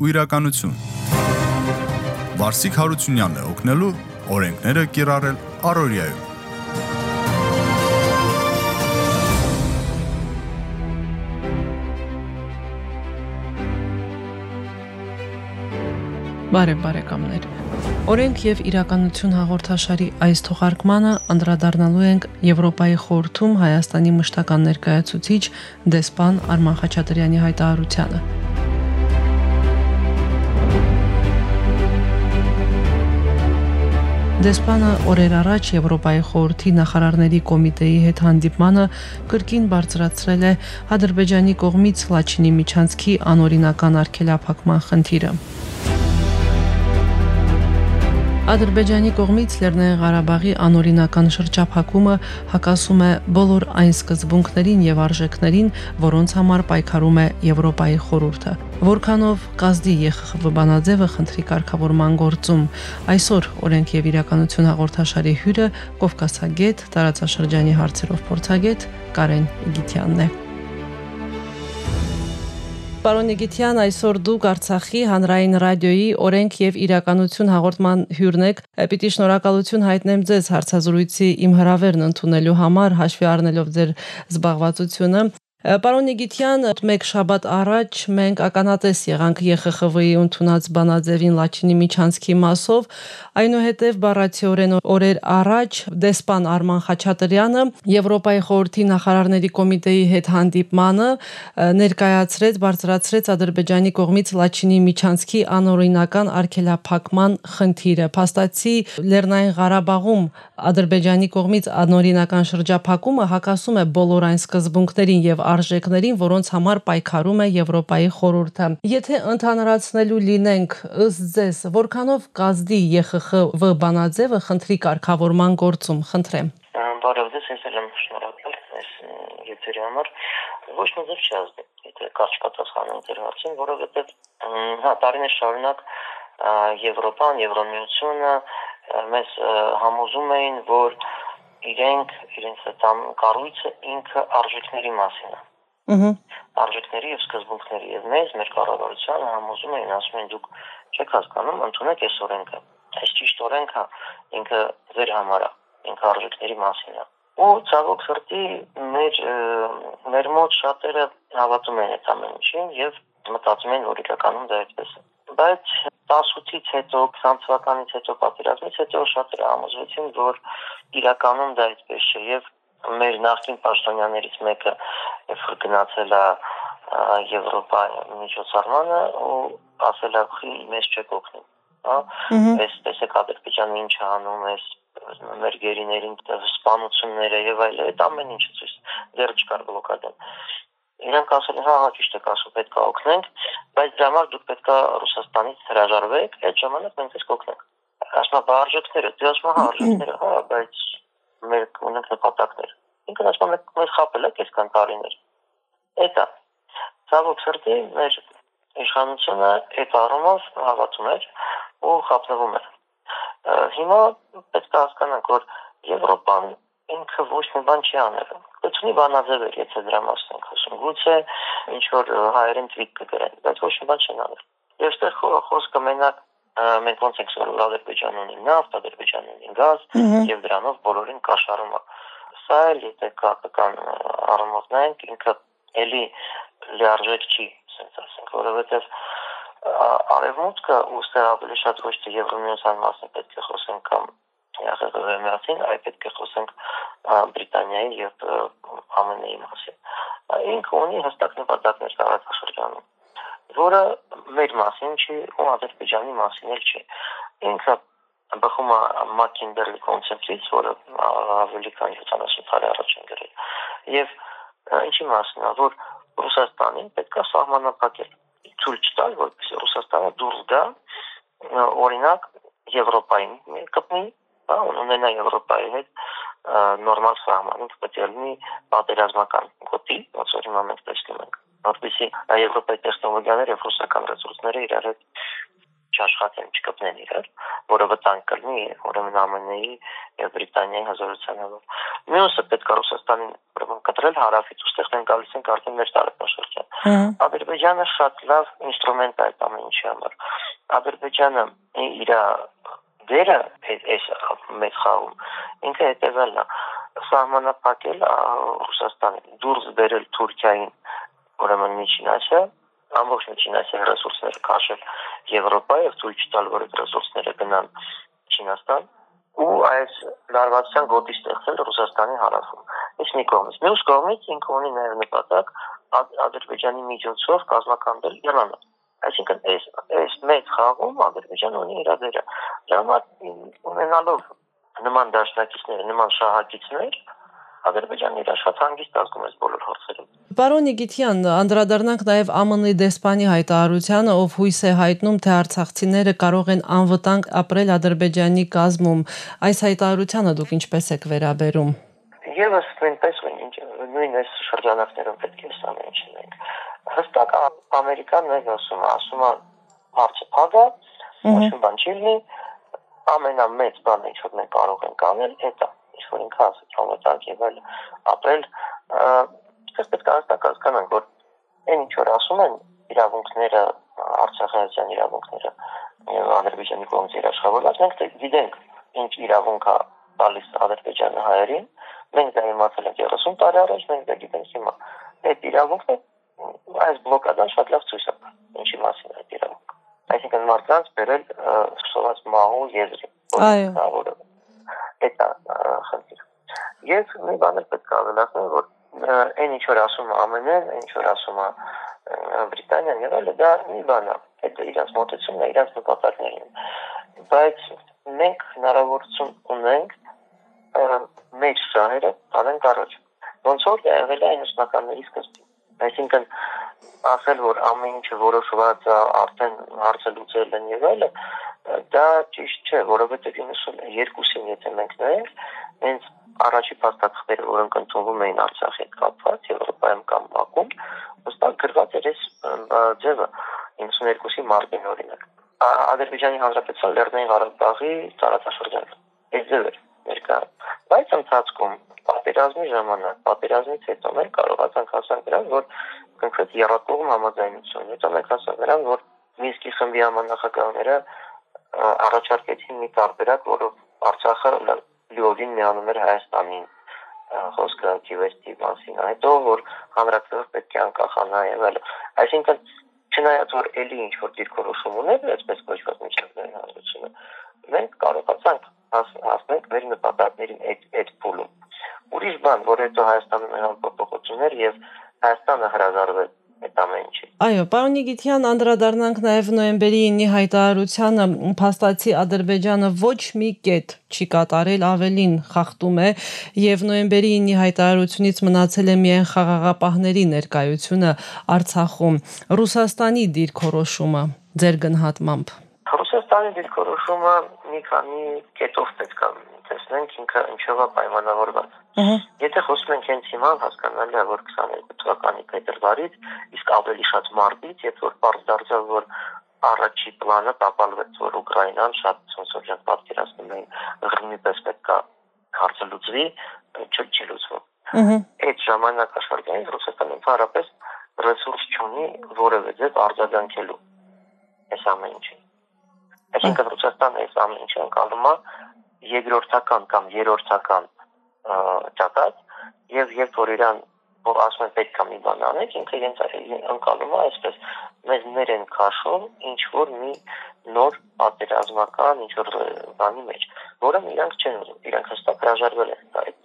ու իրականություն։ Վարսիկ Հարությունյանն է օգնելու օրենքները կիրառել Արորիայում։ Բարև բարեկամներ։ Օրենք եւ իրականություն հաղորդաշարի այս թողարկմանը անդրադառնալու ենք Եվրոպայի խորհրդում Հայաստանի մշտական ներկայացուցիչ դեսպան Արման Խաչատրյանի հայտարարությանը։ Դեսպանը օրեր առաջ Եվրոպայի խորհրդի նախարարների կոմիտեի հետ հանդիպմանը կրկին բարձրացրել է Ադրբեջանի կողմից Լաչինի միջանցքի անօրինական արգելափակման խնդիրը։ Ադրբեջանի կողմից Լեռնային Ղարաբաղի անօրինական շրջափակումը հակասում է բոլոր այն սկզբունքներին եւ արժեքներին, որոնց համար պայքարում է Եվրոպայի խորհուրդը։ Որքանով կազդի ԵԽԽՎ բանաձևը խնդրի կարգավորման գործում այսօր օրենք եւ իրականություն հաղորդաշարի հյուրը Կովկասագետ տարածաշրջանի հարցերով փորձագետ Կարեն Իգիթյանն է։ Պարոն Նիգիթյան, այսօր դուք Արցախի հանրային ռադիոյի օրենք եւ իրականություն հաղորդման հյուրն եք։ Պիտի շնորհակալություն հայտնեմ ձեզ հարցազրույցի իմ հրավերն ընդունելու համար, հաշվի առնելով ձեր զբաղվածությունը։ Պարոն Նիգիթյան, մեկ շաբաթ առաջ մենք ականատես եղանք ԵԽԽՎ-ի ընդունած բանաձևին Լաչինի միջանցքի մասով, այնուհետև բառացիորեն օրեր առաջ դեսպան Արման Խաչատրյանը Եվրոպայի խորհրդի նախարարների կոմիտեի հետ հանդիպմանը ներկայացրեց, բարձրացրեց Ադրբեջանի կողմից Լաչինի միջանցքի անօրինական արգելափակման խնդիրը։ Փաստացի Լեռնային Ղարաբաղում Ադրբեջանի կողմից անօրինական շրջափակումը հակասում է բոլոր այն սկզբունքներին եւ արժեքներին, որոնց համար պայքարում է Եվրոպայի խորհուրդը։ Եթե ընդհանրացնելու լինենք, ըստ ձեզ, որքանով կազդի ԵԽԽՎ բանաձևը խնդրի կարգավորման գործում, խնդրեմ։ Բարև ձեզ, ես եմ շնորհակալ այս եթերի համար։ Ոչ մի ձև չի ազդի, եթե կարճ պատասխանեմ ձեր հարցին, որովհետև հա տարիներ շարունակ Եվրոպան, Եվրոմիությունը մեզ համոզում էին, որ իրենք իրենց այդ կառույցը ինքը արժեքների մասին է։ Ահա արժեքների եւ սկզբունքների եւ մեզ մեր կառավարությանը համոզում էին ասում են դուք չեք հասկանում ընդունեք այս օրենքը այս ճիշտ օրենքը ինքը ձեր համար է ինքը արժեքների մասին է ու ցավոք սրտի մեր մեր մոտ շատերը հավատում են այդ ամեն ինչին եւ մտածում են որ իրականում դա այդպես է բայց 18-ից հետո 20 թվականից հետո պատերազմից հետո շատերը համոզվեցին որ իրականում դա այդպես չէ եւ մեր նախին պաշտոնյաներից մեկը երբ որ գնացել է Եվրոպա միջոցառմանը ու ասել է խի մեզ չեք օգնի հա այս տեսեք Ադրբեջանը ինչ անում է մեր գերիներին սպանությունները եւ այլ այդ ամեն ինչը ցույց դեռ չկար բլոկադան իրանք ասել հա հա ճիշտ եք ասում պետք է օգնենք բայց դրա համար դուք պետք է Ռուսաստանից հրաժարվեք այդ ժամանակ մենք ձեզ կօգնենք ասում բարձրները դու ասում հա արժեքները հա բայց մեր ունենք նպատակներ ինքն ասում է մեզ խապել է այսքան տարիներ Էտա ցավոք սրտի մեր իշխանությունը այդ առումով հավատում էր ու խափնվում էր հիմա պետք է հասկանանք որ Եվրոպան ինքը ոչ մի բան չի անել գուցե բանաձևեր եթե դրա մասին ենք խոսում գուցե ինչ որ հայերեն թվիթ կգրեն բայց ոչ մի բան չեն անել եւ այստեղ խոսքը մենակ մենք ոնց ենք սովորել Ադրբեջանն ունի նավթ, Ադրբեջանն ունի գազ եւ դրանով բոլորին կաշառում է սա էլ եթե կապական առումով նայենք ինքը էլի լիարժեք չի, ասենք ասենք, որովհետև արևմուտքը ուստի ավելի շատ ոչ թե Եվրոմիության մասին պետք է խոսենք կամ ՀԽԳ-ի մասին, այլ պետք է խոսենք Բրիտանիայի եւ ԱՄՆ-ի մասին։ Ինքը ունի հստակ նպատակներ տարածաշրջանում, որը մեր մասին չի, ու Ադրբեջանի մասին էլ չի։ Ինքը բխում է Մակինբերգի կոնցեպցից, որը ավելի քան 70 տարի առաջ են գրել։ Եվ ինչի մասն է, որ Ռուսաստանին պետք է սահմանափակել, ցույց չտալ, որպեսզի Ռուսաստանը դուրս գա օրինակ Եվրոպային կպնի, հա, ունենա Եվրոպայի հետ նորմալ սահման, ինքը պետք է լինի պատերազմական գոտի, ոնց որ հիմա մենք տեսնում ենք, որպեսզի Եվրոպայի տեխնոլոգիաները եւ ռուսական ռեսուրսները իրար հետ չաշխատեն, չկպնեն իրար, որը վտանգ կլինի ուրեմն ԱՄՆ-ի եւ Բրիտանիայի հզորության համար։ Մյուսը պետք է Ռուսաստանին ուրեմն կտրել հարավից, ուստեղ են գալիս են արդեն մեր տարածաշրջան։ Ադրբեջանը շատ լավ ինստրումենտ է այդ ամեն ինչի համար։ Ադրբեջանը իր դերը այս մեծ խաղում ինքը հետևելն է. Սահմանապակել Ռուսաստանին դուրս բերել Թուրքիային ուրեմն Միջին Ասիա ամբողջ Միջին Ասիայի ռեսուրսները քաշել Եվրոպա եւ ցույց տալ, որ այդ ռեսուրսները գնան Չինաստան ու այս լարվածության գոտի ստեղծել Ռուսաստանի հարավում։ Իսկ մի կողմից, մյուս կողմից ինքը ունի նաև նպատակ Ադրբեջանի միջոցով կազմակերպել Իրանը։ Այսինքն այս այս մեծ խաղում Ադրբեջանը ունի իր դերը։ Դրա համար ունենալով նման դաշնակիցներ, նման շահակիցներ, Ադրբեջանը իր հանգիստ ազգում է բոլոր հարցերում։ Պարոն Իգիթյան, անդրադառնանք նաև ԱՄՆ-ի դեսպանի հայտարարությանը, ով հույս է հայտնում, թե արցախցիները կարող են անվտանգ ապրել Ադրբեջանի կազմում։ Այս հայտարարությանը դուք ինչպես եք վերաբերում։ Եվս նույնպես նույն այս շրջանակներում պետք է սա ունենք։ Հստակ Ամերիկան նույն ասում է, ասում է հարցը փագա, ոչ մի բան չի լինի, ամենամեծ բանը ինչ որ մենք կարող ենք անել, դա ինչ որ ինքը ասած համատարակ եւ այլ ապրել այստեղ պետք է հստակ հասկանանք որ այն ինչ որ ասում են իրավունքները արցախյան իրավունքները եւ ադրբեջանի կողմից երաշխավորված մենք դե գիտենք ինչ իրավունք է տալիս ադրբեջանը հայերին մենք դա իմացել ենք 30 տարի առաջ մենք դա գիտենք հիմա այդ իրավունքը այս բլոկադան շատ լավ ցույց է ինչի մասին է այդ իրավունքը այսինքն մարդկանց բերել սովաց մահու եզրի այո Այդ է խնդիրը։ Ես մի բան պետք է ավելացնեմ, որ այն ինչ որ ասում է ԱՄՆ-ն, ինչ որ ասում է Բրիտանիան եւ այլը, դա մի բան է։ Այդ իրաց մոտեցումն է, իրաց նպատակներն են։ Բայց մենք հնարավորություն ունենք մեր շահերը անենք առաջ։ Ոնց որ եղել է 90-ականների սկզբին։ Այսինքն ասել, որ ամեն ինչը որոշված արդեն հարցը լուծել են եւ այլը, դա ճիշտ չէ, որովհետև 92-ին եթե մենք նայենք, հենց առաջի փաստաթղթերը, որոնք ընդունվում էին Արցախի հետ կապված Եվրոպայում կամ ՄԱԿ-ում, հստակ գրված էր այս ձևը 92-ի մարտին օրինակ։ Ադրբեջանի Հանրապետության Լեռնային Ղարաբաղի տարածաշրջանը։ Այս ձևը ներկա։ Բայց ընթացքում պատերազմի ժամանակ, պատերազմից հետո մենք կարողացանք հասնել նրան, որ կոնկրետ երրակողմ համաձայնություն, մենք հասանք նրան, որ Մինսկի խմբի համանախագահները առաջարկեցին մի տարբերակ, որով Արցախը լիովին միանում էր Հայաստանին խոսքը Կիվեստի մասին, հետո որ հանրակրթը պետք է անկախանա եւ այլ։ Այսինքն չնայած որ ելի ինչ որ դիրքորոշում ուներ, այսպես կոչված միջազգային հանրությունը, մենք կարողացանք հասնել մեր նպատակներին այդ այդ փուլում։ Ուրիշ բան, որ հետո Հայաստանում եղան փոփոխություններ եւ Հայաստանը հրաժարվեց այդ ամեն ինչի։ Այո, պարոն Նիգիթյան, անդրադառնանք նաև նոյեմբերի 9-ի հայտարարությանը, փաստացի Ադրբեջանը ոչ մի կետ չի կատարել, ավելին խախտում է եւ նոյեմբերի 9-ի հայտարարությունից մնացել է միայն խաղաղապահների ներկայությունը Արցախում։ Ռուսաստանի դիրքորոշումը ձեր գնահատմամբ։ Ռուսաստանի դիրքորոշումը մի քանի կետով պետք է տեսնենք ինքը ինչով է պայմանավորված։ Եթե խոսում ենք հենց հիմա, հասկանալի է, որ 22 թվականի փետրվարից, իսկ ավելի շատ մարտից, երբ որ բարձ դարձավ, որ առաջի պլանը տապալվեց, որ Ուկրաինան շատ ոնցորժան պատկերացնում էին Ղրիմի պես պետք է հարցը լուծվի, չի լուծվում։ Այդ ժամանակաշրջանին Ռուսաստանը ընդհանրապես ռեսուրս չունի որևէ ձև արձագանքելու այս ամեն ինչին։ Այսինքն Ռուսաստանը այս ամեն ինչը անցալում է երկրորդական կամ երրորդական ճակատ եւ երբ որ իրան որ ասում են պետք է մի բան անել, ինքը իրենց անցալում է այսպես մեզ ներ են քաշում ինչ որ մի նոր պատերազմական ինչ որ բանի մեջ, որը իրանք չեն ուզում, իրանք հստակ հրաժարվել են այդ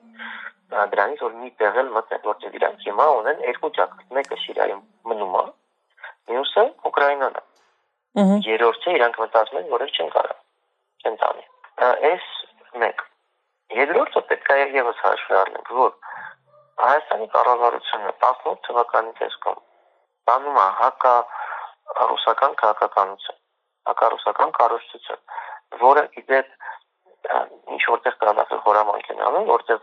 դրանից որ մի տեղ էլ մտնել, որտեղ իրանք հիմա ունեն երկու ճակատ, մեկը Սիրիայում մնում է, մյուսը Ուկրաինան է։ Երրորդը իրանք մտածում են, որ չեն կարող չեն տանի։ Այս մեկ Երկրորդը պետք է եւս հաշվի առնենք, որ Հայաստանի կառավարությունը 18 թվականի տեսքով բանում է հակա ռուսական քաղաքականություն, հակա ռուսական կառուցություն, որը իդեպ ինչ որտեղ կանացել խորամանկ են անում, որտեղ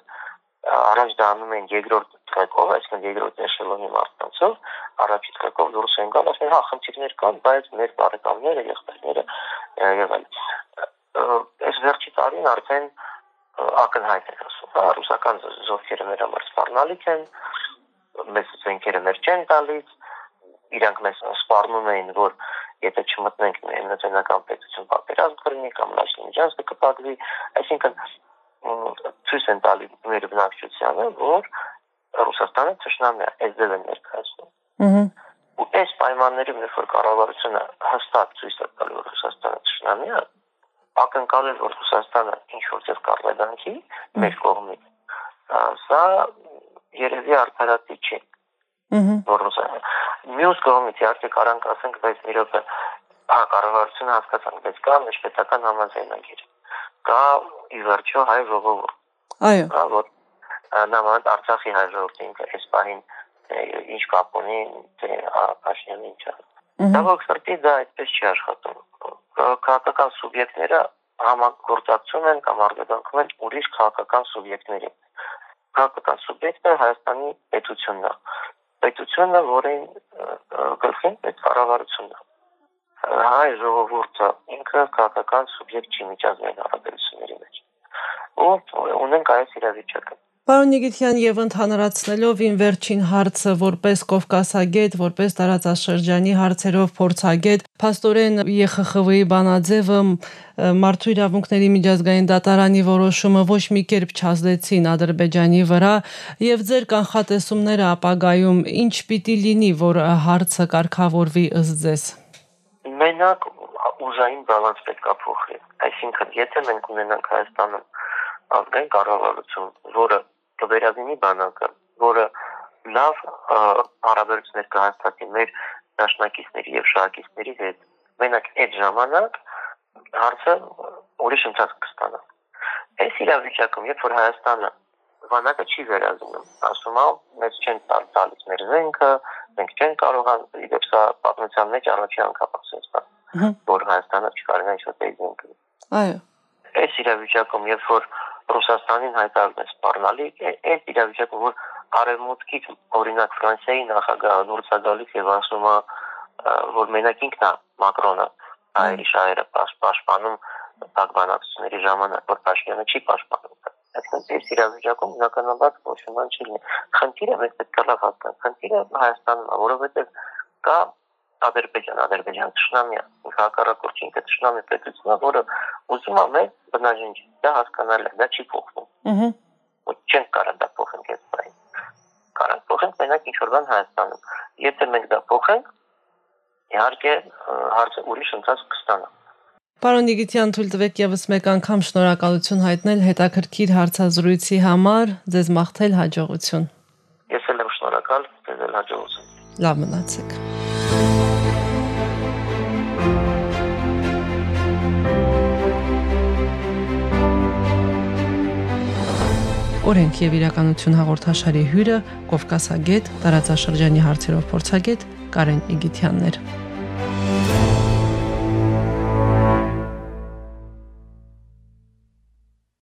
առաջ դանում են երկրորդ կայքով, այսինքն երկրորդ էշելոնի մարդկանցով, առաջին կայքով դուրս են գալ, ասեն, հա, խնդիրներ կան, բայց մեր բարեկամները, եղբայրները եւ այլն։ Այս վերջի տարին արդեն ակնհայտ է ասում, հա, ռուսական զորքերը մեր համար սպառնալիք են, մեծ զենքերը մեր չեն տալիս, իրանք մեզ սպառնում էին, որ եթե չմտնենք նույնականական պետություն պատերազմ կրնի կամ լաշնիջանց կպակվի, այսինքն ցույց են տալի մեր բնակչությանը, որ Ռուսաստանը ճշնամի է, այս դեպքում ներկայացնում։ Ահա։ Ու այս պայմաններում, երբ որ կառավարությունը հստակ ցույց է տալի, որ Ռուսաստանը ճշնամի է, ակնկալել, որ Ռուսաստանը ինչ որ ձև կառավարի մեր կողմից, սա երևի արդարացի չի։ Ահա։ Որ Ռուսաստանը մյուս կողմից իհարկե կարանք ասենք, բայց մի րոպե հա կառավարությունը հասկացանք, բայց կա մեջպետական համաձայնագիր կա ի վերջո հայ ժողովուրդ։ Այո։ որ նամանդ Արցախի հայ ժողովուրդը ինքը այս պահին ինչ կապ ունի թե Փաշինյանը ինչ է։ Դավոք սրտի դա այդպես չի աշխատում։ Քաղաքական սուբյեկտները համագործակցում են կամ արգելանքում են ուրիշ քաղաքական սուբյեկտներին։ Քաղաքական սուբյեկտը Հայաստանի պետությունն է։ Պետությունը, որին գլխին այդ կառավարությունն է հայ ժողովուրդը ինքը քաղաքական սուբյեկտ չի միջազգային հարաբերությունների մեջ։ Ու ունենք այս իրավիճակը։ Պարոն Նիգիթյան եւ ընդհանրացնելով ին վերջին հարցը որպես Կովկասագետ, որպես տարածաշրջանի հարցերով փորձագետ, փաստորեն ԵԽԽՎ-ի բանաձևը մարդու իրավունքների միջազգային դատարանի որոշումը ոչ մի կերպ չազդեցին Ադրբեջանի վրա եւ ձեր կանխատեսումները ապագայում ինչ պիտի լինի, որ հարցը կարգավորվի ըստ ձեզ մենակ ուժային բալանս պետք է փոխի։ Այսինքն, եթե մենք ունենանք Հայաստանում ազգային կառավարություն, որը կվերադինի բանակը, որը լավ հարաբերություններ կհաստատի մեր դաշնակիցների եւ շահակիցների հետ, մենակ այդ ժամանակ հարցը ուրիշ ընթացք կստանա։ Այս իրավիճակում, երբ որ Հայաստանը բանակը չի վերազինում, ասում է, մեզ չեն տալիս մեր զենքը, մենք չեն կարող իդեպ սա պատմության մեջ առաջի անգամ ասես դա որ Հայաստանը չկարողանա ինչ-որ դեպքում այո այս իրավիճակում երբ որ Ռուսաստանին հայտարարում է սպառնալի այս իրավիճակում որ արևմուտքից օրինակ Ֆրանսիայի նախագահը է գալիս եւ ասում է որ մենակ ինքն է Մակրոնը այրի շահերը պաշտպանում բանակցությունների ժամանակ որ Փաշինյանը չի պաշտպանում այսինքն այս իրավիճակում բնականաբար ոչ ոք չի լինի խնդիրը մեծ պետք է լավ հասկանանք խնդիրը Հայաստանն է որովհետեւ կա Ադրբեջան, Ադրբեջան ճշնամիա, հակառակորդ ինքը ճշնամի պետությունն է, որը ուզում է մեր բնաժինջ, դա հասկանալի է, դա չի փոխվում։ Ահա։ Ոչ չեն կարող դա փոխենք այս բանը։ Կարող փոխենք մենակ ինչ որ բան Հայաստանում։ Եթե մենք դա փոխենք, իհարկե հարցը ուրիշ ընթաց կստանա։ Պարոն Նիգիտյան, թույլ տվեք եւս մեկ անգամ շնորհակալություն հայտնել հետաքրքիր հարցազրույցի համար, ձեզ մաղթել հաջողություն։ Ես էլ եմ շնորհակալ, ձեզ էլ հաջողություն։ Լավ մնացեք։ Օրենք եւ իրականություն հաղորդաշարի հյուրը Կովկասագետ, տարածաշրջանի հարցերով փորձագետ Կարեն Իգիթյաններ։